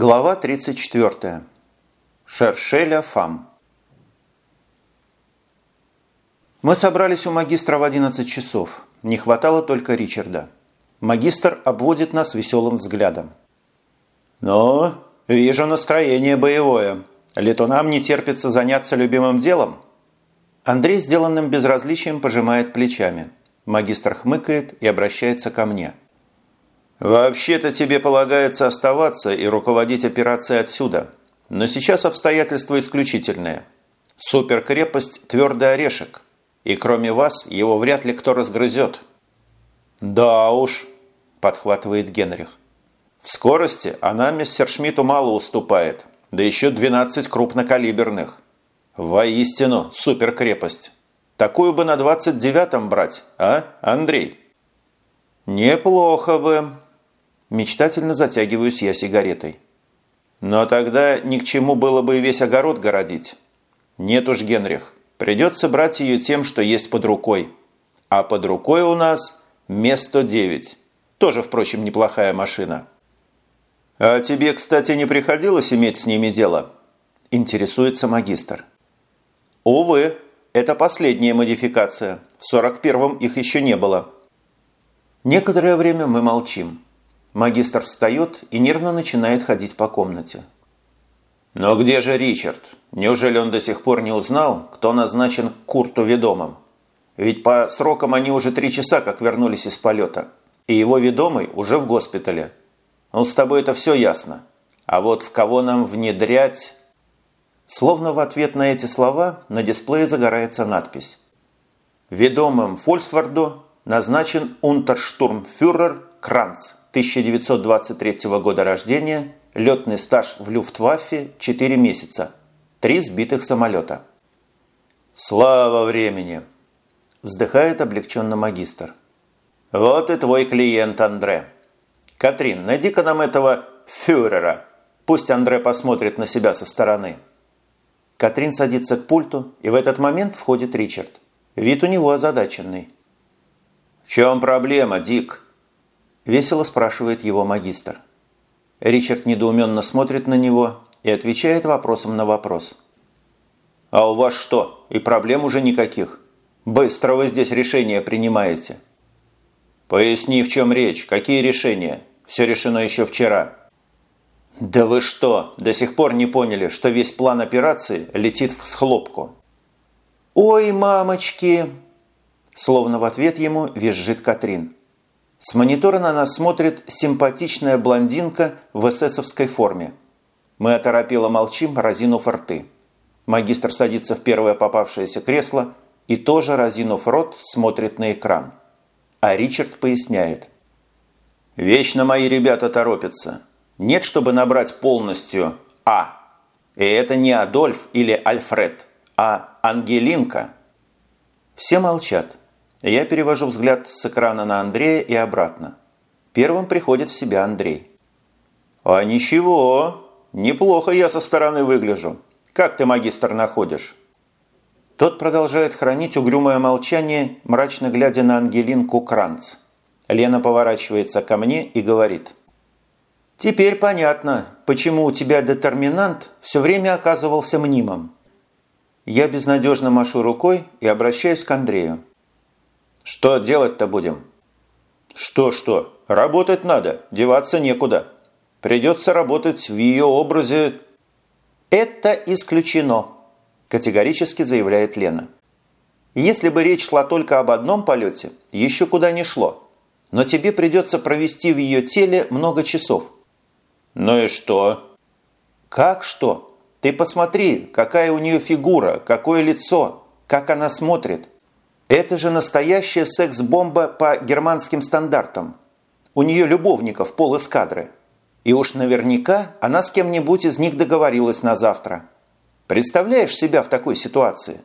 Глава 34. Шершеля Фам. Мы собрались у магистра в 11 часов. Не хватало только Ричарда. Магистр обводит нас веселым взглядом. «Ну, вижу настроение боевое. Летунам не терпится заняться любимым делом?» Андрей сделанным безразличием пожимает плечами. Магистр хмыкает и обращается ко мне – «Вообще-то тебе полагается оставаться и руководить операцией отсюда. Но сейчас обстоятельства исключительные. Суперкрепость – твердый орешек. И кроме вас его вряд ли кто разгрызет». «Да уж», – подхватывает Генрих. «В скорости она мистер Шмидту мало уступает, да еще 12 крупнокалиберных. Воистину суперкрепость. Такую бы на 29-м брать, а, Андрей?» «Неплохо бы», Мечтательно затягиваюсь я сигаретой. Но тогда ни к чему было бы весь огород городить. Нет уж, Генрих, придется брать ее тем, что есть под рукой. А под рукой у нас Ме-109. Тоже, впрочем, неплохая машина. А тебе, кстати, не приходилось иметь с ними дело? Интересуется магистр. Увы, это последняя модификация. В 41-м их еще не было. Некоторое время мы молчим. Магистр встает и нервно начинает ходить по комнате. «Но где же Ричард? Неужели он до сих пор не узнал, кто назначен Курту ведомым? Ведь по срокам они уже три часа как вернулись из полета, и его ведомый уже в госпитале. Ну, с тобой это все ясно. А вот в кого нам внедрять...» Словно в ответ на эти слова на дисплее загорается надпись. «Ведомым Фольксварду назначен унтерштурмфюрер Кранц». 1923 года рождения, летный стаж в Люфтваффе 4 месяца, три сбитых самолета. «Слава времени!» – вздыхает облегченно магистр. «Вот и твой клиент Андре. Катрин, найди-ка нам этого фюрера. Пусть Андре посмотрит на себя со стороны». Катрин садится к пульту, и в этот момент входит Ричард. Вид у него озадаченный. «В чем проблема, Дик?» Весело спрашивает его магистр. Ричард недоуменно смотрит на него и отвечает вопросом на вопрос. «А у вас что, и проблем уже никаких? Быстро вы здесь решения принимаете». «Поясни, в чем речь, какие решения? Все решено еще вчера». «Да вы что, до сих пор не поняли, что весь план операции летит в схлопку?» «Ой, мамочки!» Словно в ответ ему визжит Катрин. С монитора на нас смотрит симпатичная блондинка в эсэсовской форме. Мы оторопело молчим, разинув рты. Магистр садится в первое попавшееся кресло и тоже, разинув рот, смотрит на экран. А Ричард поясняет. «Вечно мои ребята торопятся. Нет, чтобы набрать полностью «А». И это не Адольф или Альфред, а Ангелинка». Все молчат. Я перевожу взгляд с экрана на Андрея и обратно. Первым приходит в себя Андрей. «А ничего, неплохо я со стороны выгляжу. Как ты, магистр, находишь?» Тот продолжает хранить угрюмое молчание, мрачно глядя на Ангелинку Кранц. Лена поворачивается ко мне и говорит. «Теперь понятно, почему у тебя детерминант все время оказывался мнимым». Я безнадежно машу рукой и обращаюсь к Андрею. Что делать-то будем? Что-что? Работать надо, деваться некуда. Придется работать в ее образе... Это исключено, категорически заявляет Лена. Если бы речь шла только об одном полете, еще куда не шло. Но тебе придется провести в ее теле много часов. Ну и что? Как что? Ты посмотри, какая у нее фигура, какое лицо, как она смотрит – это же настоящая секс-бомба по германским стандартам. У нее любовников пол эскадры. И уж наверняка она с кем-нибудь из них договорилась на завтра. Представляешь себя в такой ситуации?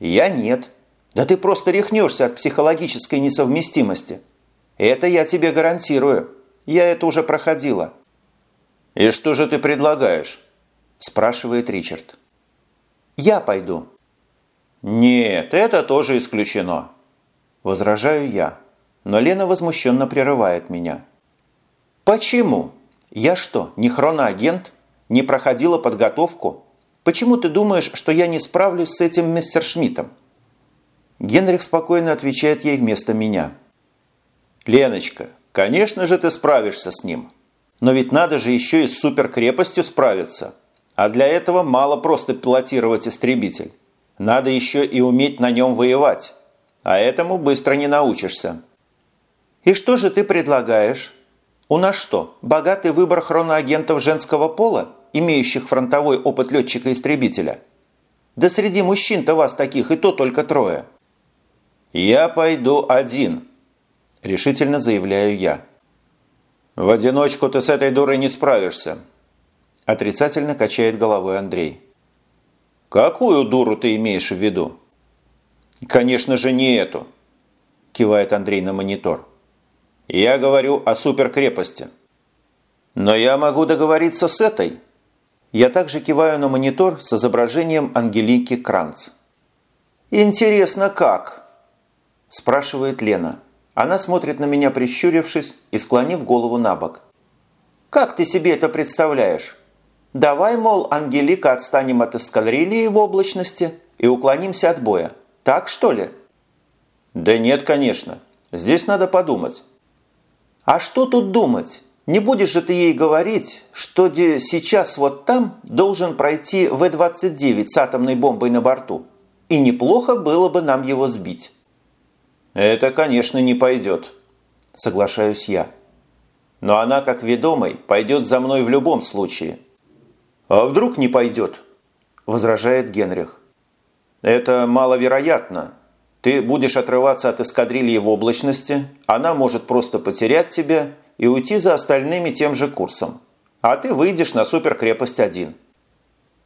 Я нет. Да ты просто рехнешься от психологической несовместимости. Это я тебе гарантирую. Я это уже проходила. «И что же ты предлагаешь?» – спрашивает Ричард. «Я пойду», «Нет, это тоже исключено», – возражаю я. Но Лена возмущенно прерывает меня. «Почему? Я что, не хроноагент? Не проходила подготовку? Почему ты думаешь, что я не справлюсь с этим мистер Шмидтом?» Генрих спокойно отвечает ей вместо меня. «Леночка, конечно же ты справишься с ним. Но ведь надо же еще и с суперкрепостью справиться. А для этого мало просто пилотировать истребитель. Надо еще и уметь на нем воевать. А этому быстро не научишься». «И что же ты предлагаешь? У нас что, богатый выбор хроноагентов женского пола, имеющих фронтовой опыт летчика-истребителя? Да среди мужчин-то вас таких и то только трое». «Я пойду один», – решительно заявляю я. «В одиночку ты с этой дурой не справишься», – отрицательно качает головой Андрей. «Какую дуру ты имеешь в виду?» «Конечно же не эту», – кивает Андрей на монитор. «Я говорю о суперкрепости». «Но я могу договориться с этой». Я также киваю на монитор с изображением Ангелики Кранц. «Интересно, как?» спрашивает Лена. Она смотрит на меня, прищурившись и склонив голову на бок. «Как ты себе это представляешь? Давай, мол, Ангелика, отстанем от эскадрильи в облачности и уклонимся от боя. Так, что ли?» «Да нет, конечно. Здесь надо подумать». «А что тут думать? Не будешь же ты ей говорить, что сейчас вот там должен пройти В-29 с атомной бомбой на борту, и неплохо было бы нам его сбить». «Это, конечно, не пойдет», – соглашаюсь я. «Но она, как ведомой, пойдет за мной в любом случае». «А вдруг не пойдет?» – возражает Генрих. «Это маловероятно. Ты будешь отрываться от эскадрильи в облачности, она может просто потерять тебя и уйти за остальными тем же курсом. А ты выйдешь на суперкрепость один».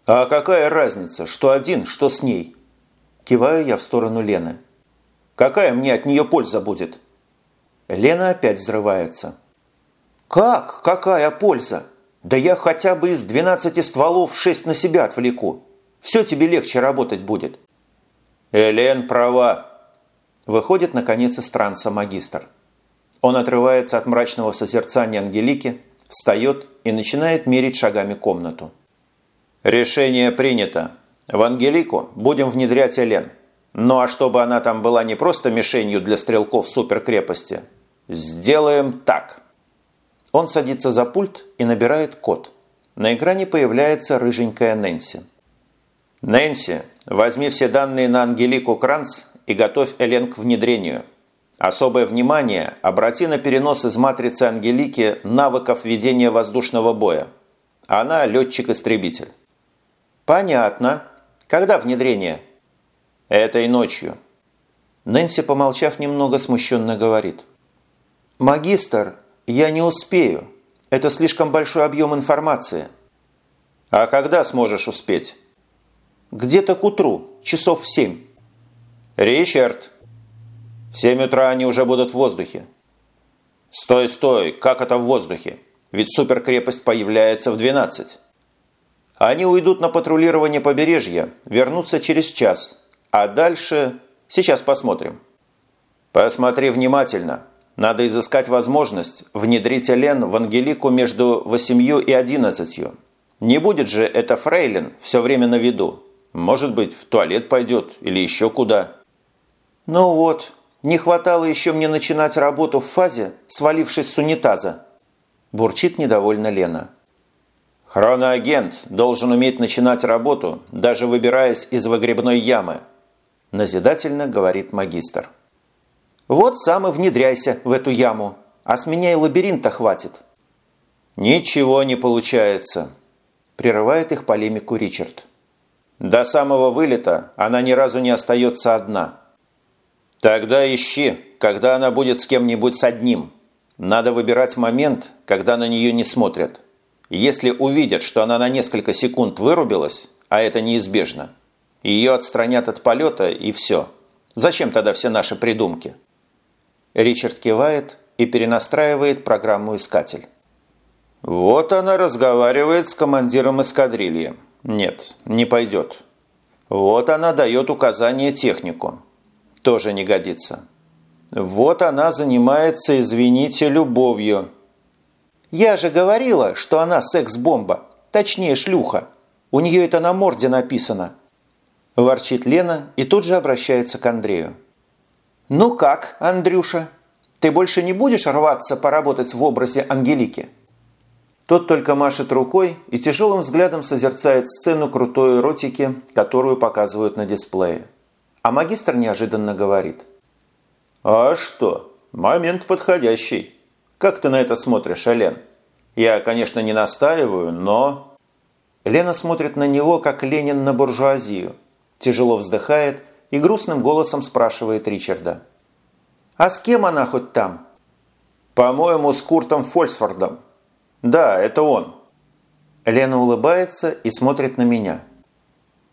«А какая разница, что один, что с ней?» Киваю я в сторону Лены. Какая мне от нее польза будет?» Лена опять взрывается. «Как? Какая польза? Да я хотя бы из 12 стволов 6 на себя отвлеку. Все тебе легче работать будет». «Элен права», – выходит, наконец, из транса магистр. Он отрывается от мрачного созерцания Ангелики, встает и начинает мерить шагами комнату. «Решение принято. В Ангелику будем внедрять Элен. Ну а чтобы она там была не просто мишенью для стрелков суперкрепости, сделаем так. Он садится за пульт и набирает код. На экране появляется рыженькая Нэнси. «Нэнси, возьми все данные на Ангелику Кранц и готовь Элен к внедрению. Особое внимание обрати на перенос из матрицы Ангелики навыков ведения воздушного боя. Она летчик-истребитель». «Понятно. Когда внедрение?» Этой ночью. Нэнси, помолчав немного, смущенно говорит. «Магистр, я не успею. Это слишком большой объем информации». «А когда сможешь успеть?» «Где-то к утру, часов в семь». «Ричард!» «В семь утра они уже будут в воздухе». «Стой, стой! Как это в воздухе? Ведь суперкрепость появляется в 12. Они уйдут на патрулирование побережья, вернутся через час, а дальше... Сейчас посмотрим. Посмотри внимательно. Надо изыскать возможность внедрить Элен в Ангелику между 8 и 11. Не будет же это Фрейлин все время на виду. Может быть, в туалет пойдет или еще куда. Ну вот, не хватало еще мне начинать работу в фазе, свалившись с унитаза. Бурчит недовольно Лена. Хроноагент должен уметь начинать работу, даже выбираясь из выгребной ямы –– назидательно говорит магистр. «Вот сам и внедряйся в эту яму, а с меня и лабиринта хватит». «Ничего не получается», – прерывает их полемику Ричард. «До самого вылета она ни разу не остается одна». «Тогда ищи, когда она будет с кем-нибудь с одним. Надо выбирать момент, когда на нее не смотрят. Если увидят, что она на несколько секунд вырубилась, а это неизбежно, ее отстранят от полета и все. Зачем тогда все наши придумки? Ричард кивает и перенастраивает программу «Искатель». Вот она разговаривает с командиром эскадрильи. Нет, не пойдет. Вот она дает указание технику. Тоже не годится. Вот она занимается, извините, любовью. «Я же говорила, что она секс-бомба, точнее шлюха. У нее это на морде написано». Ворчит Лена и тут же обращается к Андрею. «Ну как, Андрюша, ты больше не будешь рваться поработать в образе Ангелики?» Тот только машет рукой и тяжелым взглядом созерцает сцену крутой эротики, которую показывают на дисплее. А магистр неожиданно говорит. «А что? Момент подходящий. Как ты на это смотришь, Ален? Я, конечно, не настаиваю, но...» Лена смотрит на него, как Ленин на буржуазию. Тяжело вздыхает и грустным голосом спрашивает Ричарда. «А с кем она хоть там?» «По-моему, с Куртом Фольсфордом. Да, это он». Лена улыбается и смотрит на меня.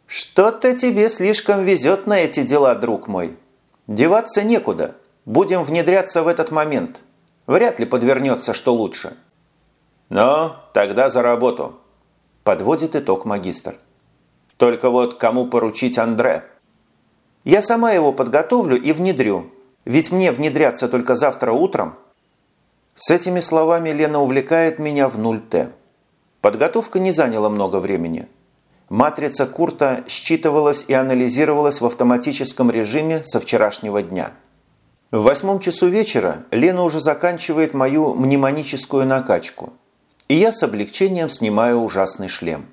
«Что-то тебе слишком везет на эти дела, друг мой. Деваться некуда. Будем внедряться в этот момент. Вряд ли подвернется что лучше». «Ну, тогда за работу», – подводит итог магистр. «Только вот кому поручить Андре?» «Я сама его подготовлю и внедрю. Ведь мне внедряться только завтра утром». С этими словами Лена увлекает меня в 0Т. Подготовка не заняла много времени. Матрица Курта считывалась и анализировалась в автоматическом режиме со вчерашнего дня. В восьмом часу вечера Лена уже заканчивает мою мнемоническую накачку, и я с облегчением снимаю ужасный шлем.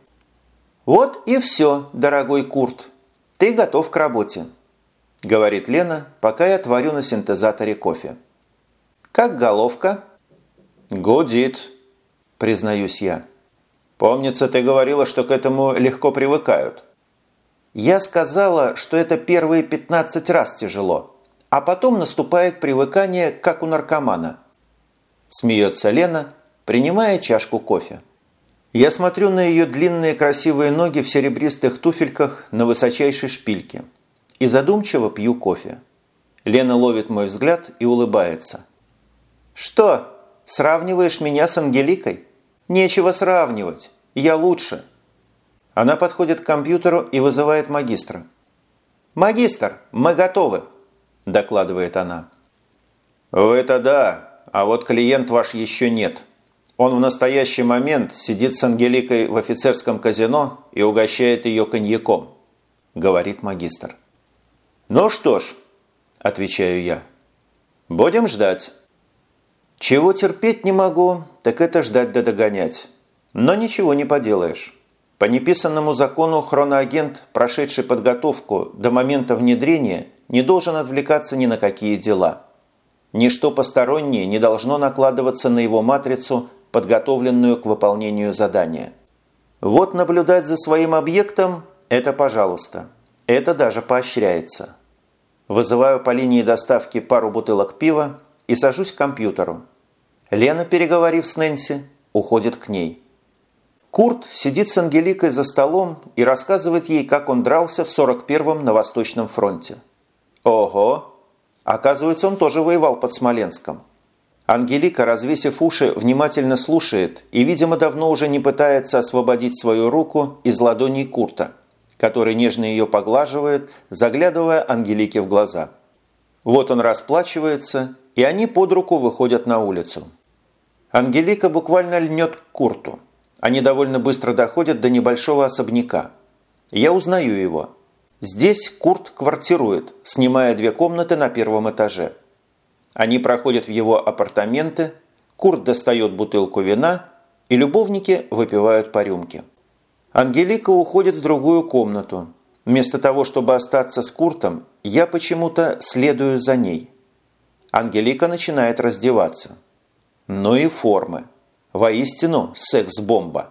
«Вот и все, дорогой Курт. Ты готов к работе», – говорит Лена, пока я творю на синтезаторе кофе. «Как головка?» «Гудит», – признаюсь я. Помнится, ты говорила, что к этому легко привыкают. Я сказала, что это первые 15 раз тяжело, а потом наступает привыкание, как у наркомана. Смеется Лена, принимая чашку кофе. Я смотрю на ее длинные красивые ноги в серебристых туфельках на высочайшей шпильке и задумчиво пью кофе. Лена ловит мой взгляд и улыбается. «Что, сравниваешь меня с Ангеликой?» Нечего сравнивать. Я лучше. Она подходит к компьютеру и вызывает магистра. «Магистр, мы готовы», – докладывает она. «Вы-то да, а вот клиент ваш еще нет. Он в настоящий момент сидит с Ангеликой в офицерском казино и угощает ее коньяком», – говорит магистр. «Ну что ж», – отвечаю я, – «будем ждать». Чего терпеть не могу, так это ждать да догонять. Но ничего не поделаешь. По неписанному закону хроноагент, прошедший подготовку до момента внедрения, не должен отвлекаться ни на какие дела. Ничто постороннее не должно накладываться на его матрицу, подготовленную к выполнению задания. Вот наблюдать за своим объектом – это пожалуйста. Это даже поощряется. Вызываю по линии доставки пару бутылок пива и сажусь к компьютеру. Лена, переговорив с Нэнси, уходит к ней. Курт сидит с Ангеликой за столом и рассказывает ей, как он дрался в 41-м на Восточном фронте. Ого! Оказывается, он тоже воевал под Смоленском. Ангелика, развесив уши, внимательно слушает и, видимо, давно уже не пытается освободить свою руку из ладоней Курта, который нежно ее поглаживает, заглядывая Ангелике в глаза. Вот он расплачивается, и они под руку выходят на улицу. Ангелика буквально льнет к Курту. Они довольно быстро доходят до небольшого особняка. Я узнаю его. Здесь Курт квартирует, снимая две комнаты на первом этаже. Они проходят в его апартаменты, Курт достает бутылку вина, и любовники выпивают по рюмке. Ангелика уходит в другую комнату. Вместо того, чтобы остаться с Куртом, я почему-то следую за ней. Ангелика начинает раздеваться но и формы. Воистину секс-бомба.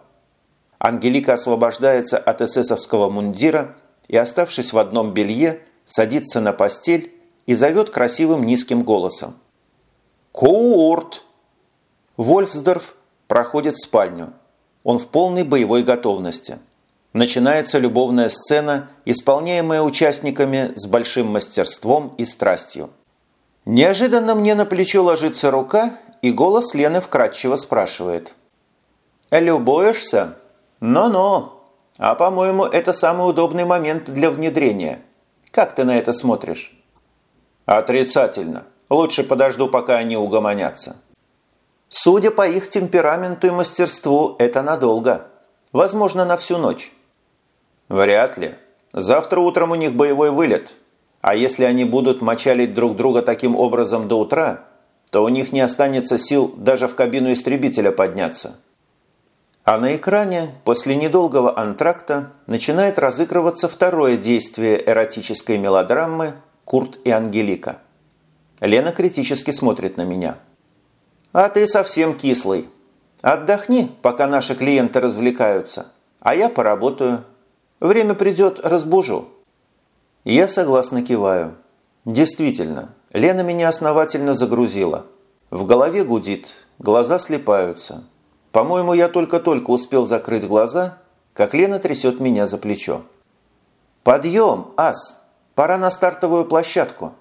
Ангелика освобождается от эсэсовского мундира и, оставшись в одном белье, садится на постель и зовет красивым низким голосом. «Курт!» Вольфсдорф проходит в спальню. Он в полной боевой готовности. Начинается любовная сцена, исполняемая участниками с большим мастерством и страстью. Неожиданно мне на плечо ложится рука, и голос Лены вкратчиво спрашивает. «Любуешься? Ну-ну. А по-моему, это самый удобный момент для внедрения. Как ты на это смотришь?» «Отрицательно. Лучше подожду, пока они угомонятся». Судя по их темпераменту и мастерству, это надолго. Возможно, на всю ночь. Вряд ли. Завтра утром у них боевой вылет. А если они будут мочалить друг друга таким образом до утра, то у них не останется сил даже в кабину истребителя подняться. А на экране после недолгого антракта начинает разыгрываться второе действие эротической мелодрамы «Курт и Ангелика». Лена критически смотрит на меня. «А ты совсем кислый. Отдохни, пока наши клиенты развлекаются, а я поработаю. Время придет, разбужу». Я согласно киваю. Действительно, Лена меня основательно загрузила. В голове гудит, глаза слепаются. По-моему, я только-только успел закрыть глаза, как Лена трясет меня за плечо. «Подъем, ас! Пора на стартовую площадку!»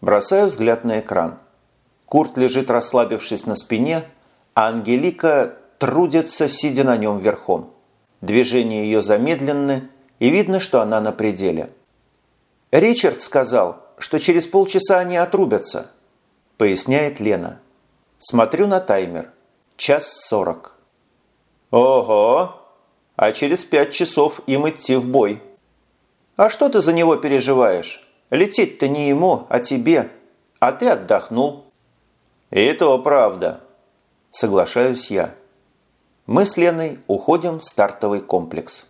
Бросаю взгляд на экран. Курт лежит, расслабившись на спине, а Ангелика трудится, сидя на нем верхом. Движения ее замедленны, и видно, что она на пределе. «Ричард сказал, что через полчаса они отрубятся», – поясняет Лена. Смотрю на таймер. Час сорок. «Ого! А через пять часов им идти в бой». «А что ты за него переживаешь? Лететь-то не ему, а тебе. А ты отдохнул». «И то правда», – соглашаюсь я. Мы с Леной уходим в стартовый комплекс.